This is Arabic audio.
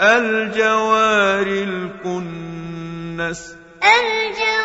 الْجَوَارِ الْكُنَّسِ. الْجَوَارِ